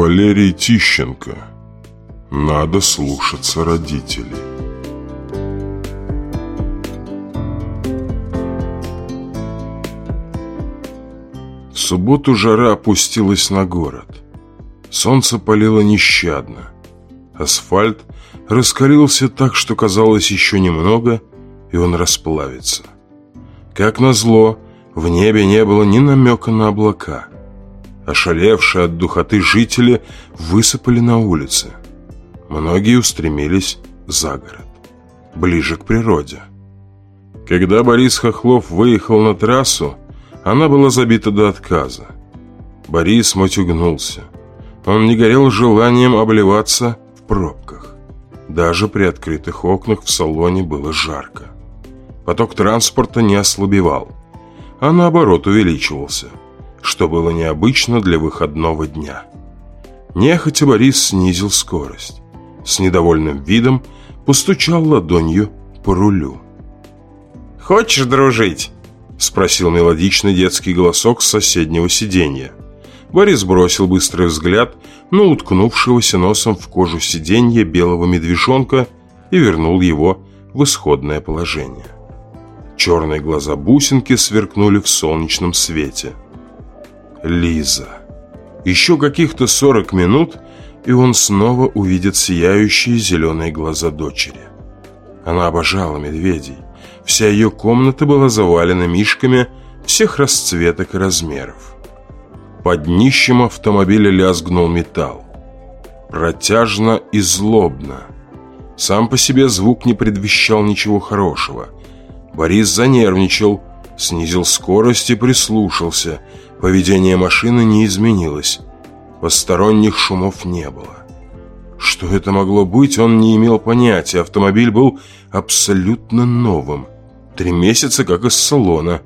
Валерий Тищенко. Надо слушаться родителей. В субботу жара опустилась на город. Солнце палило нещадно. Асфальт раскалился так, что казалось еще немного, и он расплавится. Как назло, в небе не было ни намека на облака. Ошалевшие от духоты жители высыпали на улицы. Многие устремились за город, ближе к природе. Когда Борис Хохлов выехал на трассу, она была забита до отказа. Борис мотюгнулся. Он не горел желанием обливаться в пробках. Даже при открытых окнах в салоне было жарко. Поток транспорта не ослабевал, а наоборот увеличивался, что было необычно для выходного дня. Нехотя Борис снизил скорость. С недовольным видом постучал ладонью по рулю. «Хочешь дружить?» – спросил мелодичный детский голосок с соседнего сиденья. Борис бросил быстрый взгляд на уткнувшегося носом в кожу сиденья белого медвежонка и вернул его в исходное положение. Черные глаза бусинки сверкнули в солнечном свете. Лиза. Еще каких-то сорок минут, и он снова увидит сияющие зеленые глаза дочери. Она обожала медведей. Вся ее комната была завалена мишками всех расцветок и размеров. Под днищем автомобиля лязгнул металл. Протяжно и злобно. Сам по себе звук не предвещал ничего хорошего – Борис занервничал, снизил скорость и прислушался. Поведение машины не изменилось. Посторонних шумов не было. Что это могло быть, он не имел понятия. Автомобиль был абсолютно новым. Три месяца как из салона.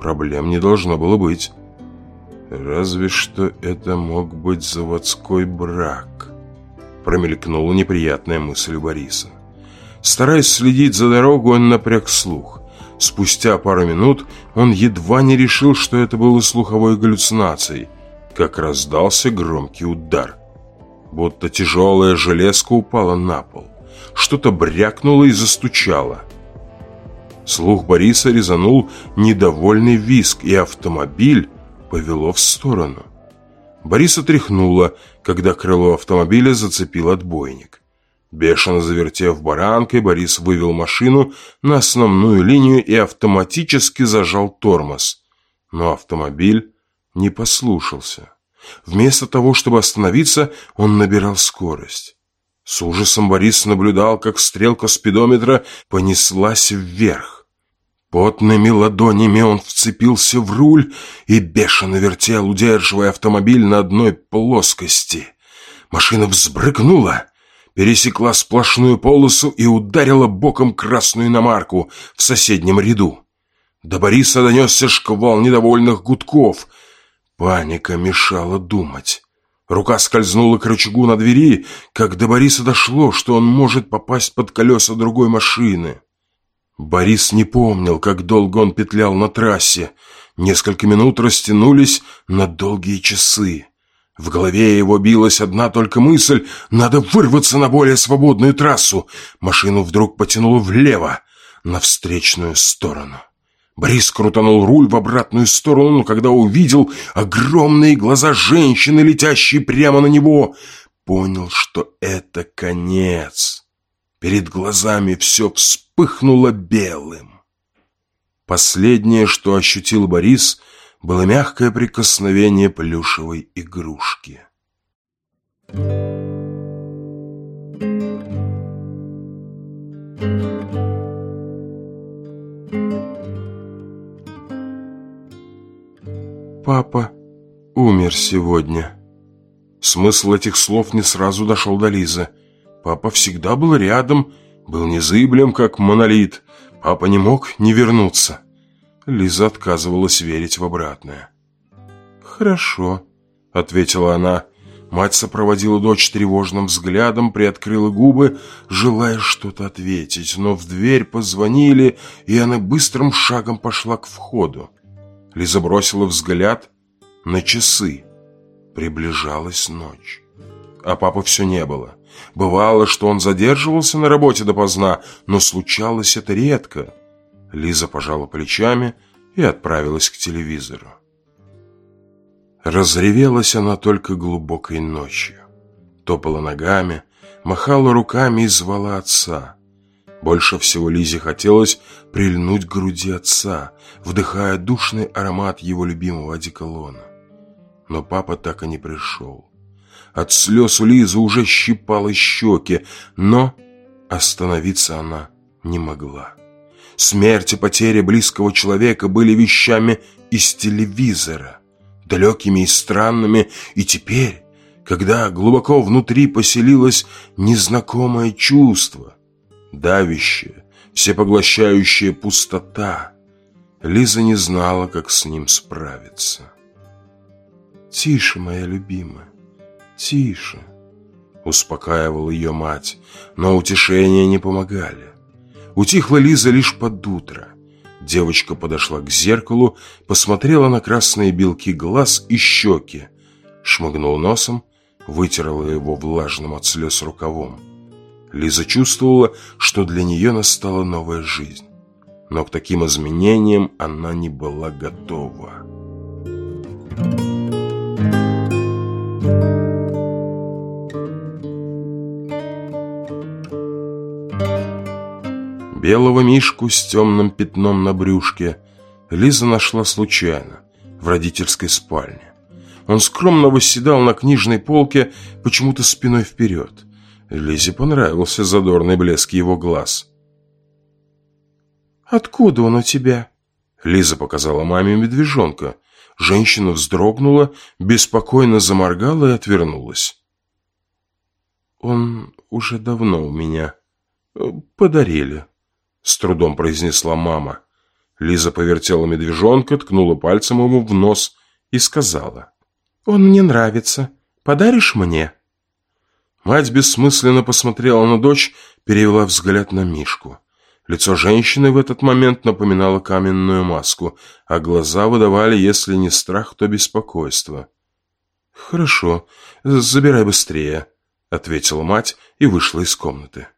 Проблем не должно было быть. Разве что это мог быть заводской брак. Промелькнула неприятная мысль Бориса. Стараясь следить за дорогой, он напряг слух. Спустя пару минут он едва не решил, что это было слуховой галлюцинацией, как раздался громкий удар. Будто тяжелая железка упала на пол. Что-то брякнуло и застучало. Слух Бориса резанул недовольный виск, и автомобиль повело в сторону. Бориса тряхнуло, когда крыло автомобиля зацепил отбойник. Бешено завертев баранкой, Борис вывел машину на основную линию и автоматически зажал тормоз. Но автомобиль не послушался. Вместо того, чтобы остановиться, он набирал скорость. С ужасом Борис наблюдал, как стрелка спидометра понеслась вверх. Потными ладонями он вцепился в руль и бешено вертел, удерживая автомобиль на одной плоскости. Машина взбрыкнула пересекла сплошную полосу и ударила боком красную иномарку в соседнем ряду. До Бориса донесся шквал недовольных гудков. Паника мешала думать. Рука скользнула к рычагу на двери, как до Бориса дошло, что он может попасть под колеса другой машины. Борис не помнил, как долго он петлял на трассе. Несколько минут растянулись на долгие часы. В голове его билась одна только мысль «Надо вырваться на более свободную трассу!» Машину вдруг потянуло влево, на встречную сторону. Борис крутанул руль в обратную сторону, но когда увидел огромные глаза женщины, летящие прямо на него, понял, что это конец. Перед глазами все вспыхнуло белым. Последнее, что ощутил Борис – было мягкое прикосновение плюшевой игрушки. «Папа умер сегодня». Смысл этих слов не сразу дошел до Лизы. Папа всегда был рядом, был незыблем, как монолит. Папа не мог не вернуться. Лиза отказывалась верить в обратное. «Хорошо», — ответила она. Мать сопроводила дочь тревожным взглядом, приоткрыла губы, желая что-то ответить, но в дверь позвонили, и она быстрым шагом пошла к входу. Лиза бросила взгляд на часы. Приближалась ночь. а папы все не было. Бывало, что он задерживался на работе допоздна, но случалось это редко. Лиза пожала плечами и отправилась к телевизору. Разревелась она только глубокой ночью. Топала ногами, махала руками и звала отца. Больше всего Лизе хотелось прильнуть к груди отца, вдыхая душный аромат его любимого одеколона. Но папа так и не пришел. От слез у Лизы уже щипало щеки, но остановиться она не могла. Смерть и потеря близкого человека были вещами из телевизора, далекими и странными, и теперь, когда глубоко внутри поселилось незнакомое чувство, давящая, всепоглощающая пустота. Лиза не знала, как с ним справиться. «Тише, моя любимая, тише», — успокаивала ее мать, но утешения не помогали. Утихла Лиза лишь под утро. Девочка подошла к зеркалу, посмотрела на красные белки глаз и щеки, шмыгнула носом, вытерла его влажным от слез рукавом. Лиза чувствовала, что для нее настала новая жизнь. Но к таким изменениям она не была готова. Белого мишку с темным пятном на брюшке Лиза нашла случайно в родительской спальне. Он скромно восседал на книжной полке, почему-то спиной вперед. Лизе понравился задорный блеск его глаз. «Откуда он у тебя?» Лиза показала маме медвежонка. Женщина вздрогнула, беспокойно заморгала и отвернулась. «Он уже давно у меня. Подарили», — с трудом произнесла мама. Лиза повертела медвежонка, ткнула пальцем ему в нос и сказала. «Он мне нравится. Подаришь мне?» Мать бессмысленно посмотрела на дочь, перевела взгляд на Мишку. Лицо женщины в этот момент напоминало каменную маску, а глаза выдавали, если не страх, то беспокойство. «Хорошо, забирай быстрее», — ответила мать и вышла из комнаты.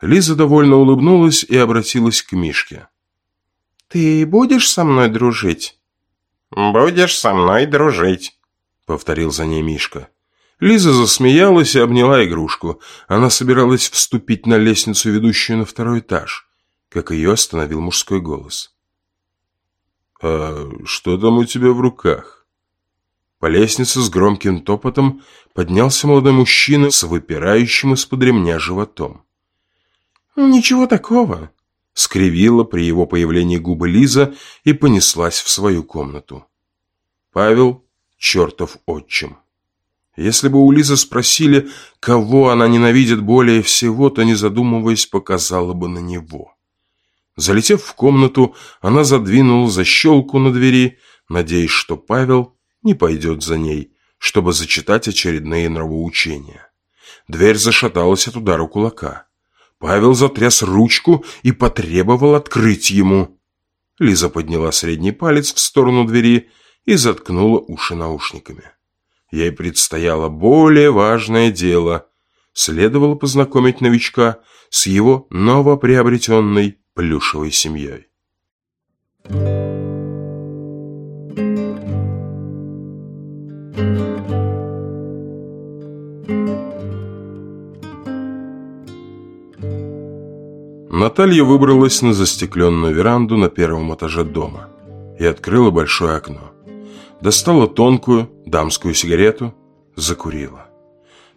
Лиза довольно улыбнулась и обратилась к Мишке. «Ты будешь со мной дружить?» «Будешь со мной дружить», — повторил за ней Мишка. Лиза засмеялась и обняла игрушку. Она собиралась вступить на лестницу, ведущую на второй этаж, как ее остановил мужской голос. «А что там у тебя в руках?» По лестнице с громким топотом поднялся молодой мужчина с выпирающим из-под ремня животом. «Ничего такого», — скривила при его появлении губы Лиза и понеслась в свою комнату. Павел, чертов отчим. Если бы у Лизы спросили, кого она ненавидит более всего, то, не задумываясь, показала бы на него. Залетев в комнату, она задвинула защелку на двери, надеясь, что Павел не пойдет за ней, чтобы зачитать очередные нравоучения. Дверь зашаталась от удара кулака. Павел затряс ручку и потребовал открыть ему. Лиза подняла средний палец в сторону двери и заткнула уши наушниками. Ей предстояло более важное дело. Следовало познакомить новичка с его новоприобретенной плюшевой семьей. Наталья выбралась на застекленную веранду на первом этаже дома и открыла большое окно достала тонкую дамскую сигарету, закурила.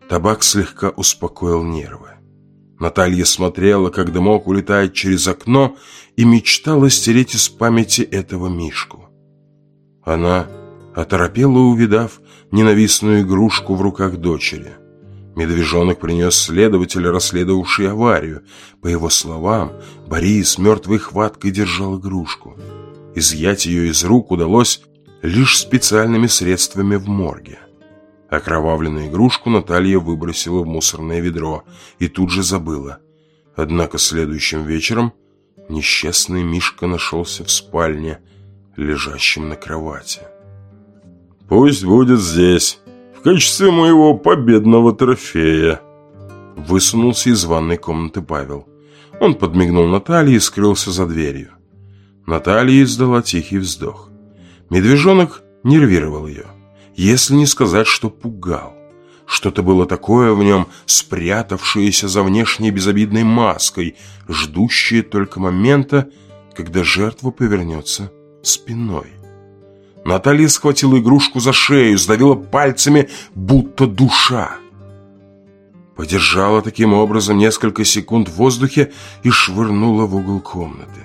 Табак слегка успокоил нервы. Наталья смотрела, как дымок улетает через окно, и мечтала стереть из памяти этого Мишку. Она оторопела, увидав ненавистную игрушку в руках дочери. Медвежонок принес следователь, расследовавший аварию. По его словам, Борис мертвой хваткой держал игрушку. Изъять ее из рук удалось лишь специальными средствами в морге. Окровавленную игрушку Наталья выбросила в мусорное ведро и тут же забыла. Однако следующим вечером несчастный Мишка нашелся в спальне, лежащем на кровати. «Пусть будет здесь, в качестве моего победного трофея. Высунулся из ванной комнаты Павел. Он подмигнул Наталье и скрылся за дверью. Наталья издала тихий вздох. Медвежонок нервировал ее, если не сказать, что пугал. Что-то было такое в нем, спрятавшееся за внешней безобидной маской, ждущее только момента, когда жертва повернется спиной. Наталья схватила игрушку за шею, сдавила пальцами, будто душа. Подержала таким образом несколько секунд в воздухе и швырнула в угол комнаты.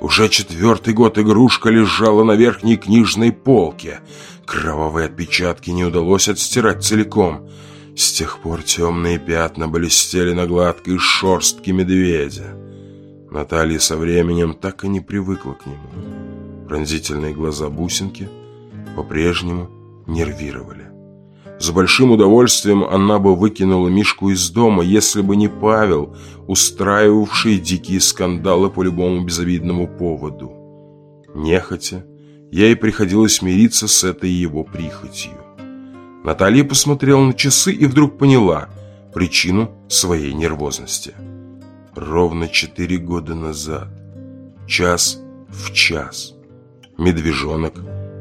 Уже четвертый год игрушка лежала на верхней книжной полке. Кровавые отпечатки не удалось отстирать целиком. С тех пор темные пятна блестели на гладкой шорстке медведя. Наталья со временем так и не привыкла к нему. Пронзительные глаза бусинки по-прежнему нервировали. С большим удовольствием она бы выкинула Мишку из дома, если бы не Павел, устраивавший дикие скандалы по любому безобидному поводу. Нехотя, ей приходилось мириться с этой его прихотью. Наталья посмотрела на часы и вдруг поняла причину своей нервозности. Ровно четыре года назад, час в час, медвежонок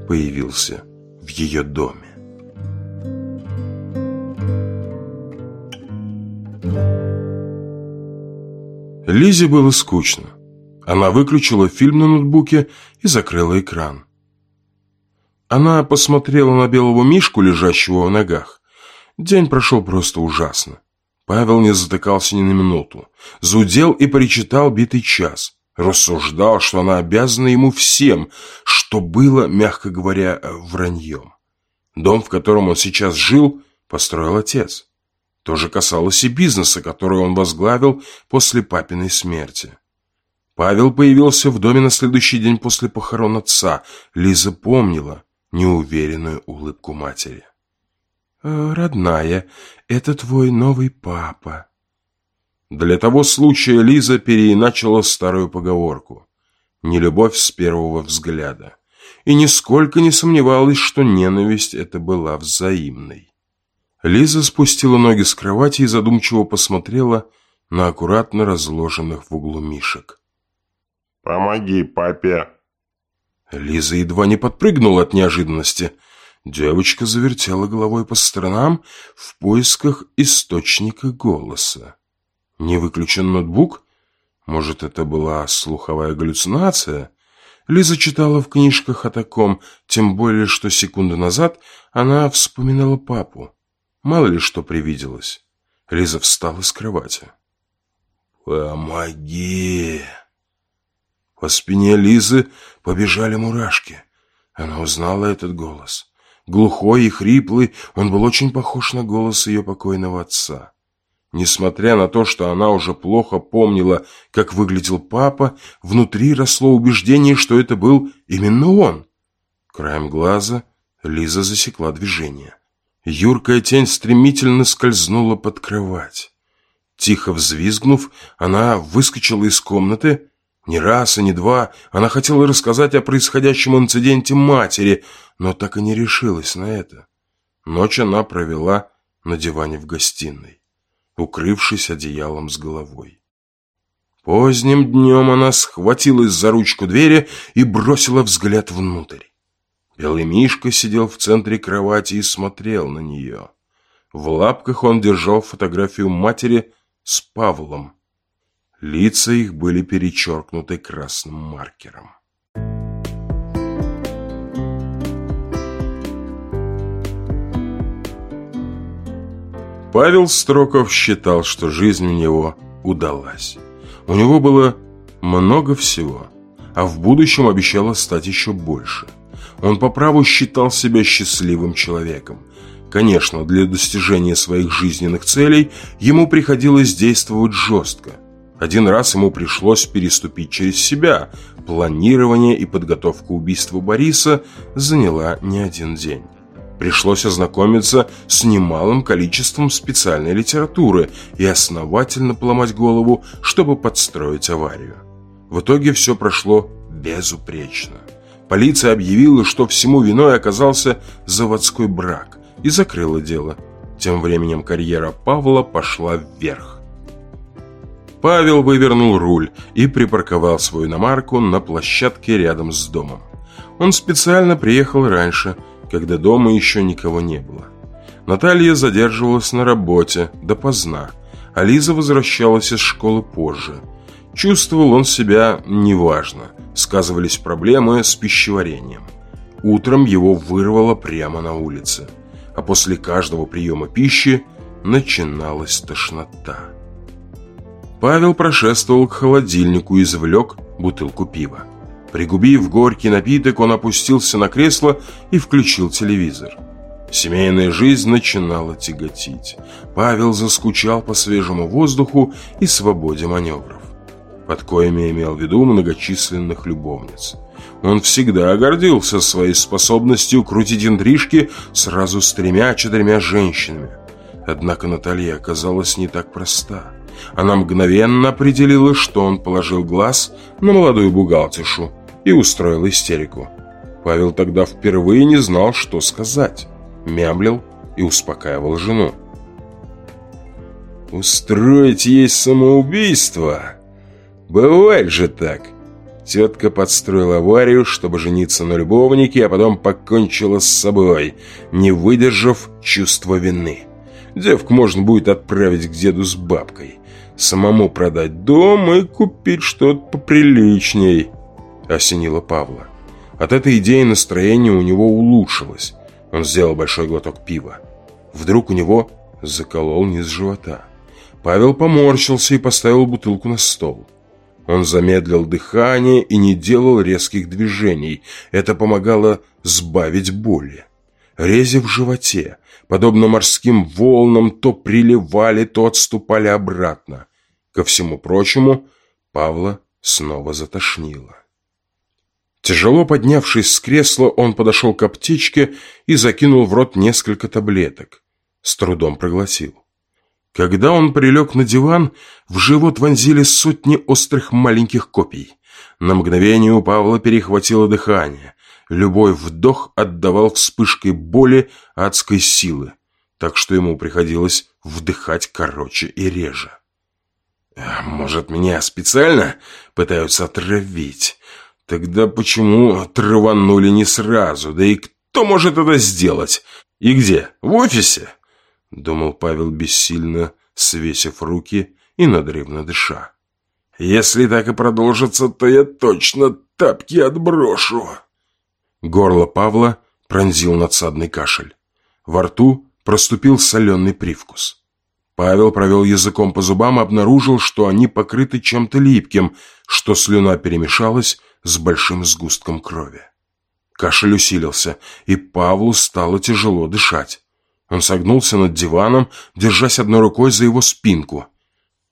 появился в ее доме. Лизе было скучно. Она выключила фильм на ноутбуке и закрыла экран. Она посмотрела на белого мишку, лежащего в ногах. День прошел просто ужасно. Павел не затыкался ни на минуту. Зудел и причитал битый час. Рассуждал, что она обязана ему всем, что было, мягко говоря, враньем. Дом, в котором он сейчас жил, построил отец. То же касалось и бизнеса, который он возглавил после папиной смерти. Павел появился в доме на следующий день после похорон отца. Лиза помнила неуверенную улыбку матери. «Э, «Родная, это твой новый папа». Для того случая Лиза переиначила старую поговорку «Не любовь с первого взгляда» и нисколько не сомневалась, что ненависть эта была взаимной. Лиза спустила ноги с кровати и задумчиво посмотрела на аккуратно разложенных в углу мишек. «Помоги папе!» Лиза едва не подпрыгнула от неожиданности. Девочка завертела головой по сторонам в поисках источника голоса. Не выключен ноутбук? Может, это была слуховая галлюцинация? Лиза читала в книжках о таком, тем более, что секунду назад она вспоминала папу. Мало ли что привиделось. Лиза встала с кровати. «Помоги!» По спине Лизы побежали мурашки. Она узнала этот голос. Глухой и хриплый, он был очень похож на голос ее покойного отца. Несмотря на то, что она уже плохо помнила, как выглядел папа, внутри росло убеждение, что это был именно он. Краем глаза Лиза засекла движение. Юркая тень стремительно скользнула под кровать. Тихо взвизгнув, она выскочила из комнаты. Не раз и не два она хотела рассказать о происходящем инциденте матери, но так и не решилась на это. Ночь она провела на диване в гостиной, укрывшись одеялом с головой. Поздним днем она схватилась за ручку двери и бросила взгляд внутрь. Белый Мишка сидел в центре кровати и смотрел на нее. В лапках он держал фотографию матери с Павлом. Лица их были перечеркнуты красным маркером. Павел Строков считал, что жизнь у него удалась. У него было много всего, а в будущем обещало стать еще больше – он по праву считал себя счастливым человеком. Конечно, для достижения своих жизненных целей ему приходилось действовать жестко. Один раз ему пришлось переступить через себя. Планирование и подготовка убийства Бориса заняла не один день. Пришлось ознакомиться с немалым количеством специальной литературы и основательно поломать голову, чтобы подстроить аварию. В итоге все прошло безупречно. Полиция объявила, что всему виной оказался заводской брак. и закрыла дело. Тем временем карьера Павла пошла вверх. Павел вывернул руль и припарковал свою иномарку на площадке рядом с домом. Он специально приехал раньше, когда дома еще никого не было. Наталья задерживалась на работе допоздна, а Лиза возвращалась из школы позже. Чувствовал он себя неважно, сказывались проблемы с пищеварением. Утром его вырвало прямо на улице, а после каждого приема пищи начиналась тошнота. Павел прошествовал к холодильнику и извлек бутылку пива. Пригубив горький напиток, он опустился на кресло и включил телевизор. Семейная жизнь начинала тяготить. Павел заскучал по свежему воздуху и свободе маневров. Под коями имел в виду многочисленных любовниц. Он всегда гордился своей способностью крутить интрижки сразу с тремя-четырьмя женщинами. Однако Наталья оказалась не так проста. Она мгновенно определила, что он положил глаз на молодую бухгалтершу и устроил истерику. Павел тогда впервые не знал, что сказать мямлил и успокаивал жену. «Устроить ей самоубийство? Бывает же так!» Тетка подстроила аварию, чтобы жениться на любовнике, а потом покончила с собой, не выдержав чувства вины. Девку можно будет отправить к деду с бабкой, самому продать дом и купить что-то поприличней, осенила Павла. От этой идеи настроение у него улучшилось. Он сделал большой глоток пива. Вдруг у него заколол низ живота. Павел поморщился и поставил бутылку на стол. Он замедлил дыхание и не делал резких движений. Это помогало сбавить боли. Рези в животе, подобно морским волнам, то приливали, то отступали обратно. Ко всему прочему, Павла снова затошнило. Тяжело поднявшись с кресла, он подошел к аптечке и закинул в рот несколько таблеток. С трудом проглотил. Когда он прилег на диван, в живот вонзили сотни острых маленьких копий. На мгновение у Павла перехватило дыхание. Любой вдох отдавал вспышкой боли адской силы, так что ему приходилось вдыхать короче и реже. «Может, меня специально пытаются отравить?» Тогда почему траванули не сразу? Да и кто может это сделать? И где? В офисе? Думал Павел бессильно, свесив руки и надрывно дыша. Если так и продолжится, то я точно тапки отброшу. Горло Павла пронзил надсадный кашель. Во рту проступил соленый привкус. Павел провел языком по зубам и обнаружил, что они покрыты чем-то липким, что слюна перемешалась с большим сгустком крови. Кашель усилился, и Павлу стало тяжело дышать. Он согнулся над диваном, держась одной рукой за его спинку.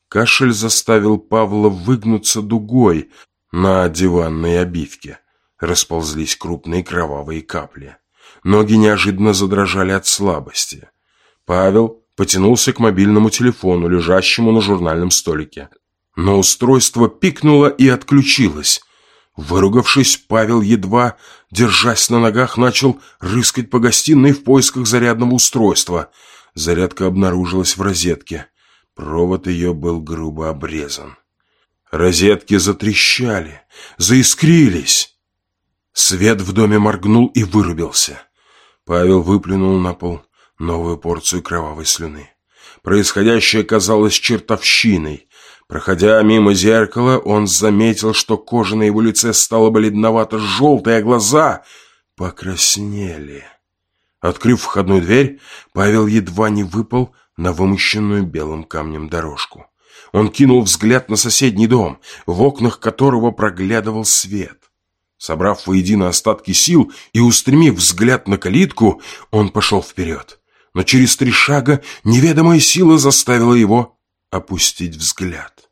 Кашель заставил Павла выгнуться дугой на диванной обивке. Расползлись крупные кровавые капли. Ноги неожиданно задрожали от слабости. Павел потянулся к мобильному телефону, лежащему на журнальном столике. Но устройство пикнуло и отключилось. Выругавшись, Павел, едва держась на ногах, начал рыскать по гостиной в поисках зарядного устройства. Зарядка обнаружилась в розетке. Провод ее был грубо обрезан. Розетки затрещали, заискрились. Свет в доме моргнул и вырубился. Павел выплюнул на пол новую порцию кровавой слюны. Происходящее казалось чертовщиной. Проходя мимо зеркала, он заметил, что кожа на его лице стала бледновато-желтой, а глаза покраснели. Открыв входную дверь, Павел едва не выпал на вымощенную белым камнем дорожку. Он кинул взгляд на соседний дом, в окнах которого проглядывал свет. Собрав воедино остатки сил и устремив взгляд на калитку, он пошел вперед. Но через три шага неведомая сила заставила его опустить взгляд.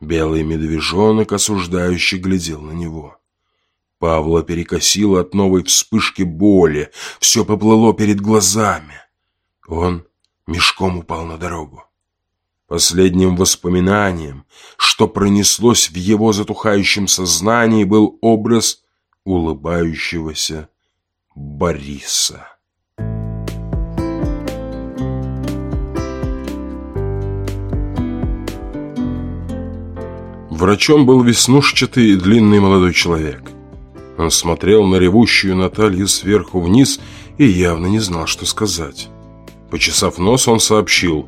Белый медвежонок осуждающий глядел на него. Павла перекосило от новой вспышки боли, все поплыло перед глазами. Он мешком упал на дорогу. Последним воспоминанием, что пронеслось в его затухающем сознании, был образ улыбающегося Бориса. Врачом был веснушчатый и длинный молодой человек. Он смотрел на ревущую Наталью сверху вниз и явно не знал, что сказать. Почесав нос, он сообщил.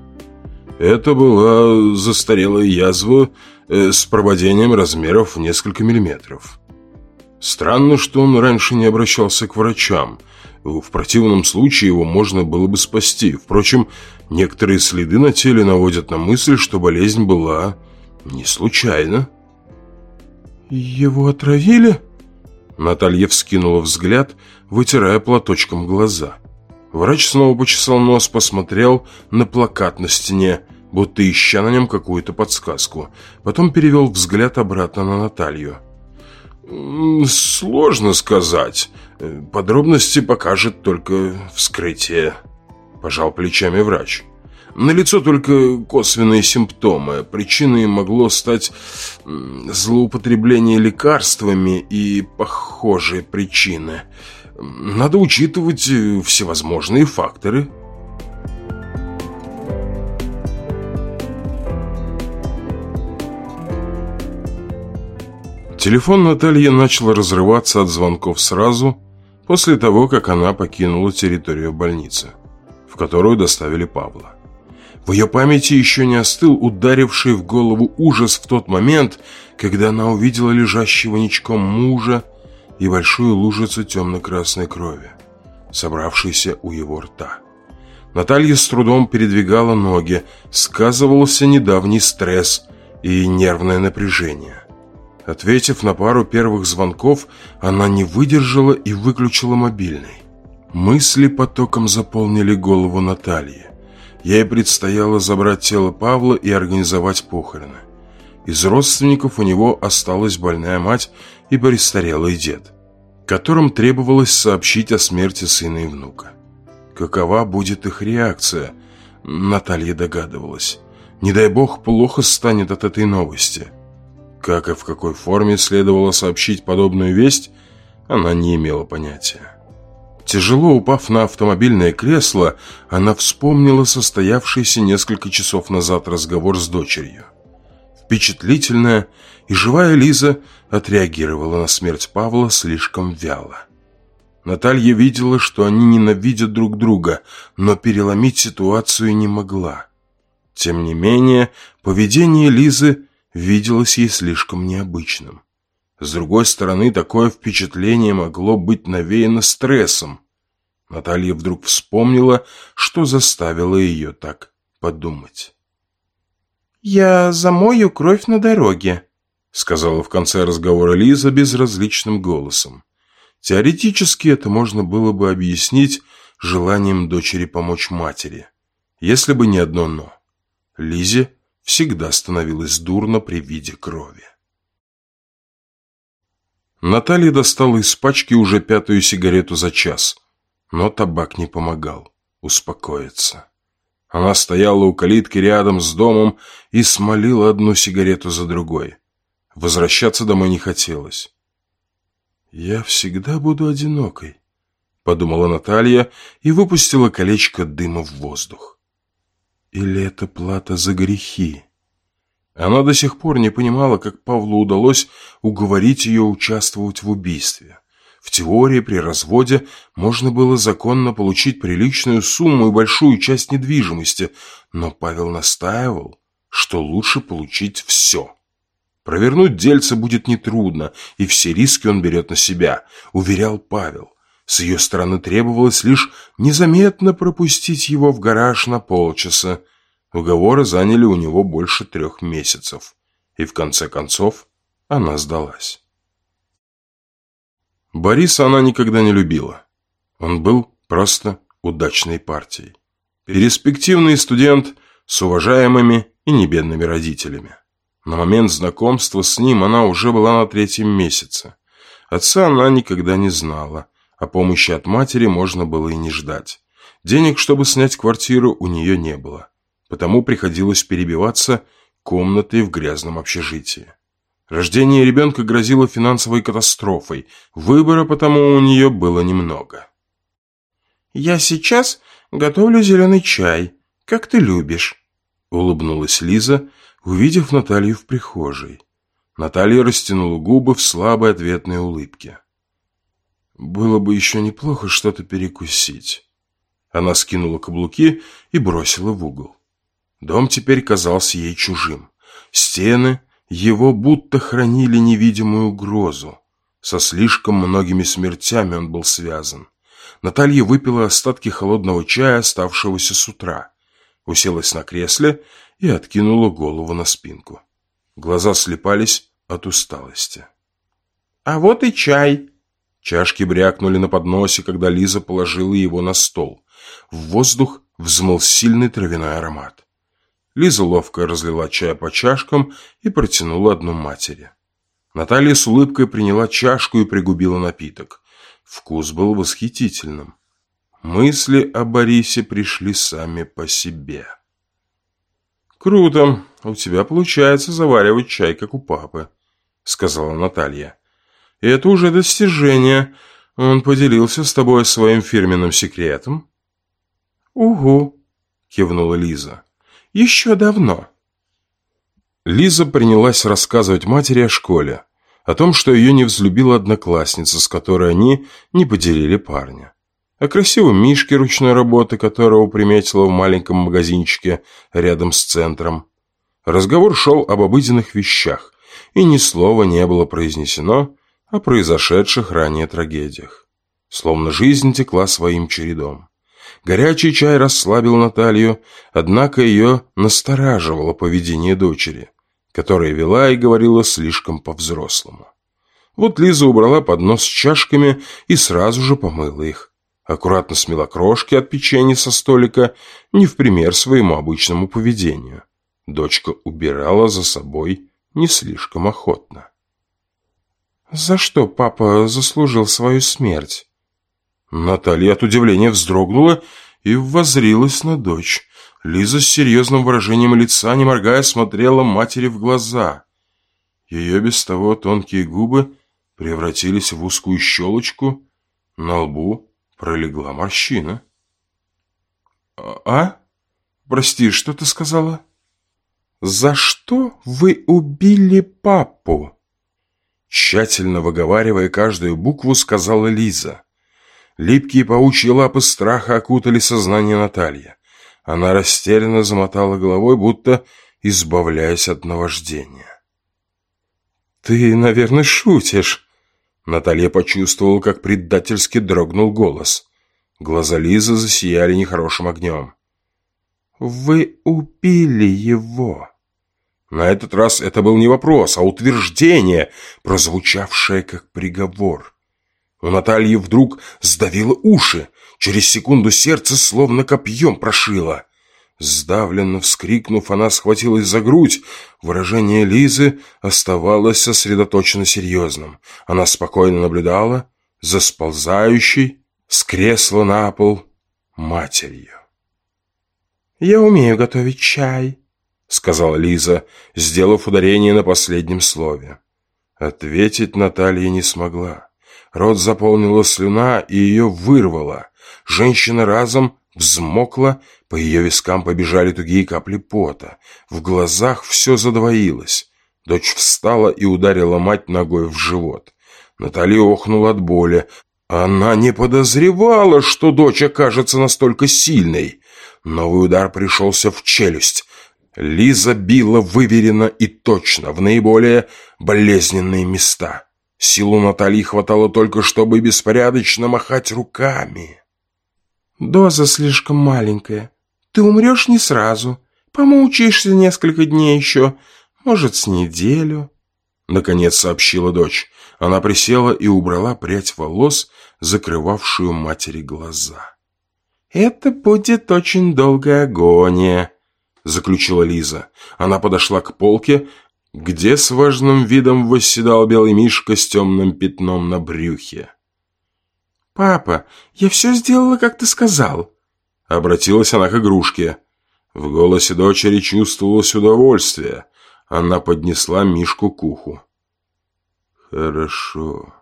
Это была застарелая язва э, с проводением размеров в несколько миллиметров. Странно, что он раньше не обращался к врачам. В противном случае его можно было бы спасти. Впрочем, некоторые следы на теле наводят на мысль, что болезнь была не случайна. «Его отравили?» Наталья вскинула взгляд, вытирая платочком глаза. Врач снова почесал нос, посмотрел на плакат на стене, будто ища на нем какую-то подсказку. Потом перевел взгляд обратно на Наталью. «Сложно сказать. Подробности покажет только вскрытие», – пожал плечами врач. Налицо только косвенные симптомы. Причиной могло стать злоупотребление лекарствами и похожие причины. Надо учитывать э, всевозможные факторы. Телефон Натальи начал разрываться от звонков сразу после того, как она покинула территорию больницы, в которую доставили Павла. В ее памяти еще не остыл ударивший в голову ужас в тот момент, когда она увидела лежащего ничком мужа и большую лужицу темно-красной крови, собравшейся у его рта. Наталья с трудом передвигала ноги, сказывался недавний стресс и нервное напряжение. Ответив на пару первых звонков, она не выдержала и выключила мобильный. Мысли потоком заполнили голову Натальи. Ей предстояло забрать тело Павла и организовать похороны. Из родственников у него осталась больная мать и престарелый дед, которым требовалось сообщить о смерти сына и внука. Какова будет их реакция, Наталья догадывалась. Не дай бог, плохо станет от этой новости. Как и в какой форме следовало сообщить подобную весть, она не имела понятия. Тяжело упав на автомобильное кресло, она вспомнила состоявшийся несколько часов назад разговор с дочерью. Впечатлительная и живая Лиза отреагировала на смерть Павла слишком вяло. Наталья видела, что они ненавидят друг друга, но переломить ситуацию не могла. Тем не менее, поведение Лизы виделось ей слишком необычным. С другой стороны, такое впечатление могло быть навеяно стрессом. Наталья вдруг вспомнила, что заставило ее так подумать. «Я замою кровь на дороге», — сказала в конце разговора Лиза безразличным голосом. Теоретически это можно было бы объяснить желанием дочери помочь матери, если бы не одно «но». Лизе всегда становилось дурно при виде крови. Наталья достала из пачки уже пятую сигарету за час, но табак не помогал успокоиться. Она стояла у калитки рядом с домом и смолила одну сигарету за другой. Возвращаться домой не хотелось. «Я всегда буду одинокой», — подумала Наталья и выпустила колечко дыма в воздух. «Или это плата за грехи?» Она до сих пор не понимала, как Павлу удалось уговорить ее участвовать в убийстве. В теории при разводе можно было законно получить приличную сумму и большую часть недвижимости, но Павел настаивал, что лучше получить все. Провернуть дельце будет нетрудно, и все риски он берет на себя, уверял Павел. С ее стороны требовалось лишь незаметно пропустить его в гараж на полчаса, Уговоры заняли у него больше трех месяцев, и в конце концов она сдалась. Бориса она никогда не любила. Он был просто удачной партией. Перспективный студент с уважаемыми и небедными родителями. На момент знакомства с ним она уже была на третьем месяце. Отца она никогда не знала, а помощи от матери можно было и не ждать. Денег, чтобы снять квартиру, у нее не было потому приходилось перебиваться комнатой в грязном общежитии. Рождение ребенка грозило финансовой катастрофой, выбора потому у нее было немного. «Я сейчас готовлю зеленый чай, как ты любишь», — улыбнулась Лиза, увидев Наталью в прихожей. Наталья растянула губы в слабой ответной улыбке. «Было бы еще неплохо что-то перекусить». Она скинула каблуки и бросила в угол. Дом теперь казался ей чужим. Стены его будто хранили невидимую угрозу. Со слишком многими смертями он был связан. Наталья выпила остатки холодного чая, оставшегося с утра. Уселась на кресле и откинула голову на спинку. Глаза слепались от усталости. «А вот и чай!» Чашки брякнули на подносе, когда Лиза положила его на стол. В воздух взмыл сильный травяной аромат. Лиза ловко разлила чай по чашкам и протянула одну матери. Наталья с улыбкой приняла чашку и пригубила напиток. Вкус был восхитительным. Мысли о Борисе пришли сами по себе. «Круто. У тебя получается заваривать чай, как у папы», — сказала Наталья. «И это уже достижение. Он поделился с тобой своим фирменным секретом?» «Угу», — кивнула Лиза. Еще давно. Лиза принялась рассказывать матери о школе, о том, что ее не взлюбила одноклассница, с которой они не поделили парня, о красивом Мишке ручной работы, которого приметила в маленьком магазинчике рядом с центром. Разговор шел об обыденных вещах, и ни слова не было произнесено о произошедших ранее трагедиях. Словно жизнь текла своим чередом. Горячий чай расслабил Наталью, однако ее настораживало поведение дочери, которая вела и говорила слишком по-взрослому. Вот Лиза убрала поднос с чашками и сразу же помыла их. Аккуратно смела крошки от печенья со столика, не в пример своему обычному поведению. Дочка убирала за собой не слишком охотно. «За что папа заслужил свою смерть?» Наталья от удивления вздрогнула и воззрилась на дочь. Лиза с серьезным выражением лица, не моргая, смотрела матери в глаза. Ее без того тонкие губы превратились в узкую щелочку, на лбу пролегла морщина. «А? Прости, что ты сказала?» «За что вы убили папу?» Тщательно выговаривая каждую букву, сказала Лиза. Липкие паучьи лапы страха окутали сознание Натальи. Она растерянно замотала головой, будто избавляясь от наваждения. «Ты, наверное, шутишь?» Наталья почувствовала, как предательски дрогнул голос. Глаза Лизы засияли нехорошим огнем. «Вы убили его!» На этот раз это был не вопрос, а утверждение, прозвучавшее как приговор. У Натальи вдруг сдавило уши. Через секунду сердце словно копьем прошило. Сдавленно вскрикнув, она схватилась за грудь. Выражение Лизы оставалось сосредоточенно серьезным. Она спокойно наблюдала за сползающей с кресла на пол матерью. «Я умею готовить чай», — сказала Лиза, сделав ударение на последнем слове. Ответить Наталья не смогла. Рот заполнила слюна и ее вырвало. Женщина разом взмокла, по ее вискам побежали тугие капли пота. В глазах все задвоилось. Дочь встала и ударила мать ногой в живот. Наталья охнула от боли. Она не подозревала, что дочь окажется настолько сильной. Новый удар пришелся в челюсть. Лиза била выверенно и точно в наиболее болезненные места. Силу Натальи хватало только, чтобы беспорядочно махать руками. «Доза слишком маленькая. Ты умрешь не сразу. Помучаешься несколько дней еще, может, с неделю». Наконец сообщила дочь. Она присела и убрала прядь волос, закрывавшую матери глаза. «Это будет очень долгая агония», — заключила Лиза. Она подошла к полке, где с важным видом восседал белый мишка с темным пятном на брюхе. «Папа, я все сделала, как ты сказал», — обратилась она к игрушке. В голосе дочери чувствовалось удовольствие. Она поднесла мишку к уху. «Хорошо».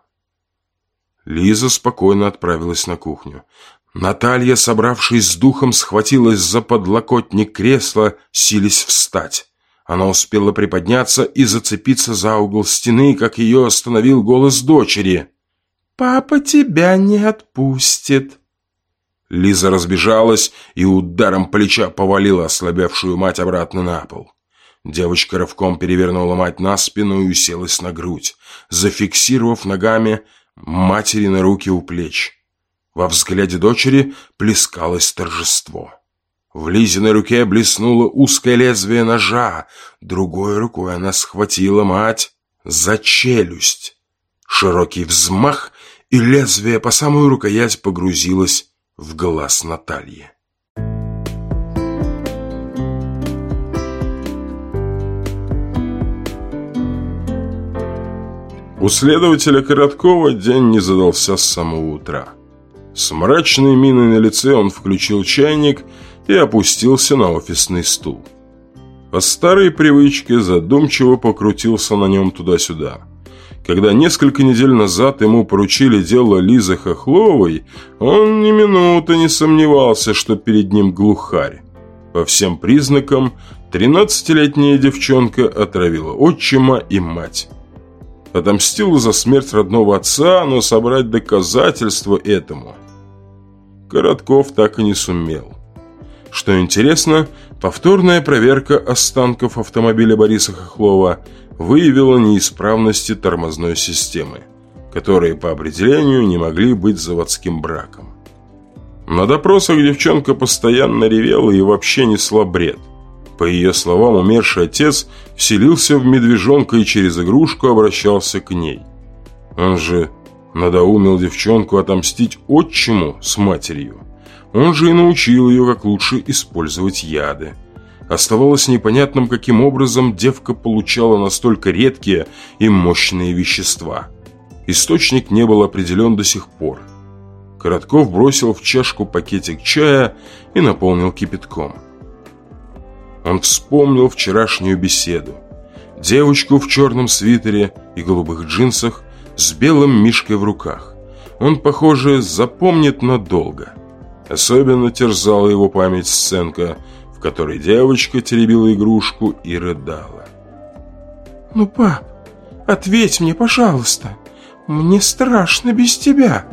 Лиза спокойно отправилась на кухню. Наталья, собравшись с духом, схватилась за подлокотник кресла, сились встать. Она успела приподняться и зацепиться за угол стены, как ее остановил голос дочери. «Папа тебя не отпустит». Лиза разбежалась и ударом плеча повалила ослабевшую мать обратно на пол. Девочка рывком перевернула мать на спину и уселась на грудь, зафиксировав ногами матери на руки у плеч. Во взгляде дочери плескалось торжество. В Лизиной руке блеснуло узкое лезвие ножа, другой рукой она схватила мать за челюсть. Широкий взмах, и лезвие по самую рукоять погрузилось в глаз Натальи. У следователя Короткова день не задался с самого утра. С мрачной миной на лице он включил чайник и опустился на офисный стул. По старой привычке задумчиво покрутился на нем туда-сюда. Когда несколько недель назад ему поручили дело Лизы Хохловой, он ни минуты не сомневался, что перед ним глухарь. По всем признакам, 13-летняя девчонка отравила отчима и мать. Отомстил за смерть родного отца, но собрать доказательства этому Коротков так и не сумел. Что интересно, повторная проверка останков автомобиля Бориса Хохлова выявила неисправности тормозной системы, которые по определению не могли быть заводским браком. На допросах девчонка постоянно ревела и вообще несла бред. По ее словам, умерший отец вселился в медвежонка и через игрушку обращался к ней. Он же надоумил девчонку отомстить отчиму с матерью. Он же и научил ее, как лучше использовать яды. Оставалось непонятным, каким образом девка получала настолько редкие и мощные вещества. Источник не был определен до сих пор. Коротков бросил в чашку пакетик чая и наполнил кипятком. Он вспомнил вчерашнюю беседу. Девочку в черном свитере и голубых джинсах с белым мишкой в руках. Он, похоже, запомнит надолго. Особенно терзала его память сценка, в которой девочка теребила игрушку и рыдала. «Ну, пап, ответь мне, пожалуйста. Мне страшно без тебя».